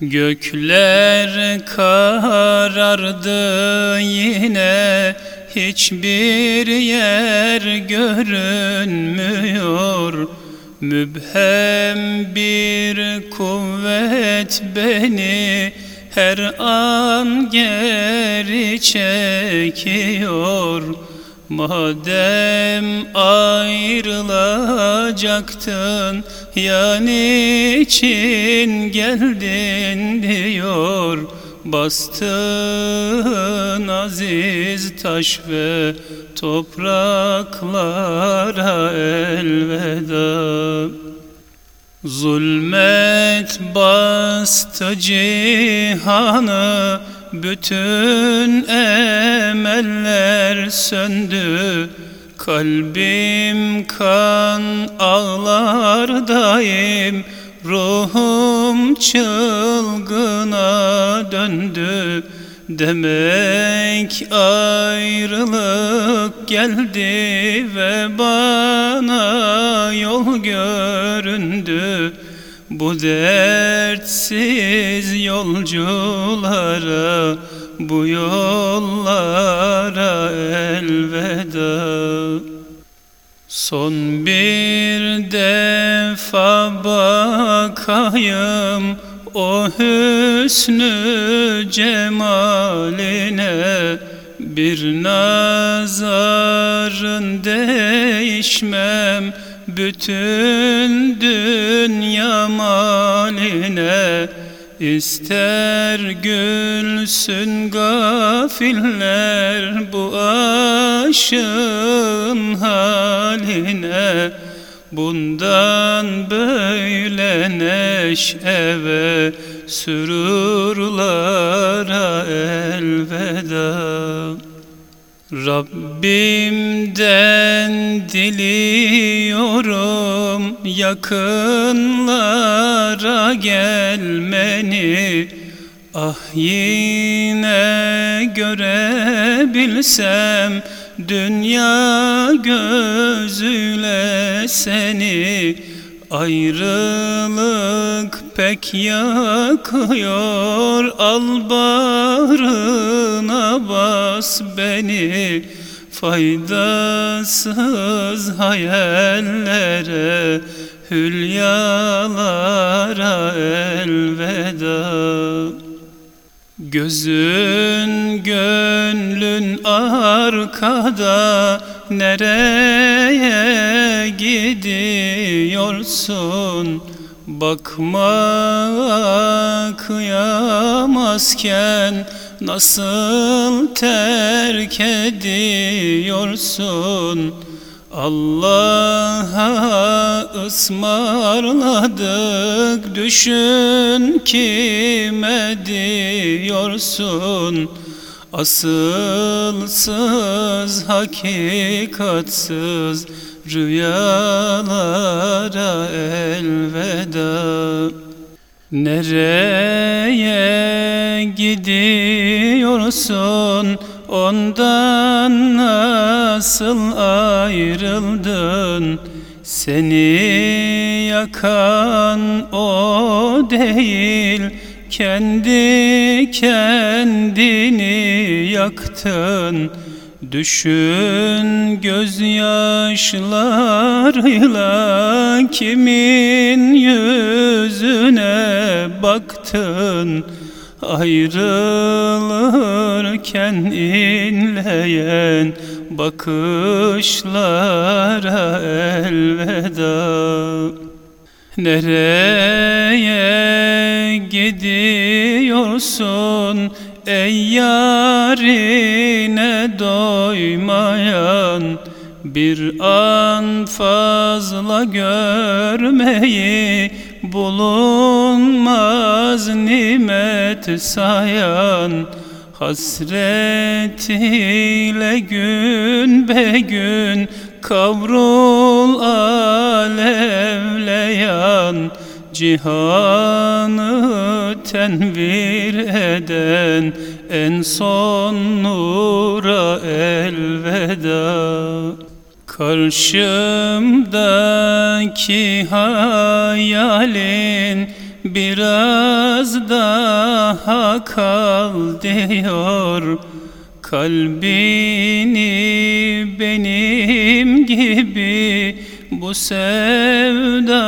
Gökler karardı yine Hiçbir yer görünmüyor. Mübhem bir kuvvet beni her an geri çekiyor Madem ayrılacaktın yani için geldin diyor. Bastın aziz taş ve topraklara elveda. Zulmet bastı cihanı bütün emeller söndü Kalbim kan ağlar Ruhum çılgına döndü. Demek ayrılık geldi ve bana yol göründü Bu dertsiz yolculara bu yollara elveda. Son bir defa bakayım o hüsnü cemaline. Bir nazarın değişmem bütün dünya maline İster gülsün gafiller bu aşığın haline. Bundan böyle neşe ve sürurlara elveda Rabbimden diliyorum yakınlara gelmeni. Ah yine görebilsem dünya gözüyle seni Ayrılık pek yakıyor. Al bağrına bas beni. Faydasız hayallere Hülyalara elveda. Gözün gönlün arkada Nereye gidiyorsun? Bakma kıyamazken Nasıl terk ediyorsun? Allah'a ısmarladık düşün kime diyorsun Asılsız hakikatsız rüyalara elveda. Nereye gidiyorsun? Ondan nasıl ayrıldın? Seni yakan o değil kendi kendini yaktın. Düşün gözyaşlarıyla kimin yüzüne baktın. Ayrılırken inleyen bakışlara elveda Nereye gidiyorsun ey yarine doymayan? Bir an fazla görmeyi bulunmaz nimet sayan? Hasret ile gün be gün kavrul alevleyan Cihanı tenvir eden en son nura elveda. Karşımdaki hayalin biraz da daha kal diyor. Kalbini benim gibi bu sevdaya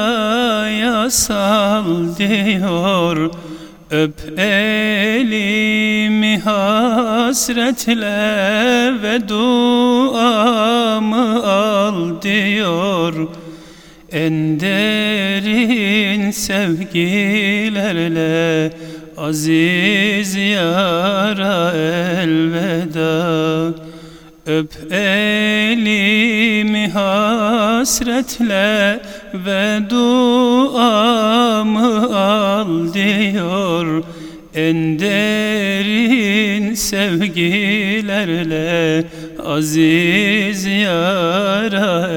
sal diyor. Öp elimi hasretle ve duamı al diyor. En derin sevgilerle aziz yara elveda Öp elimi hasretle ve duamı al diyor. En derin sevgilerle aziz yara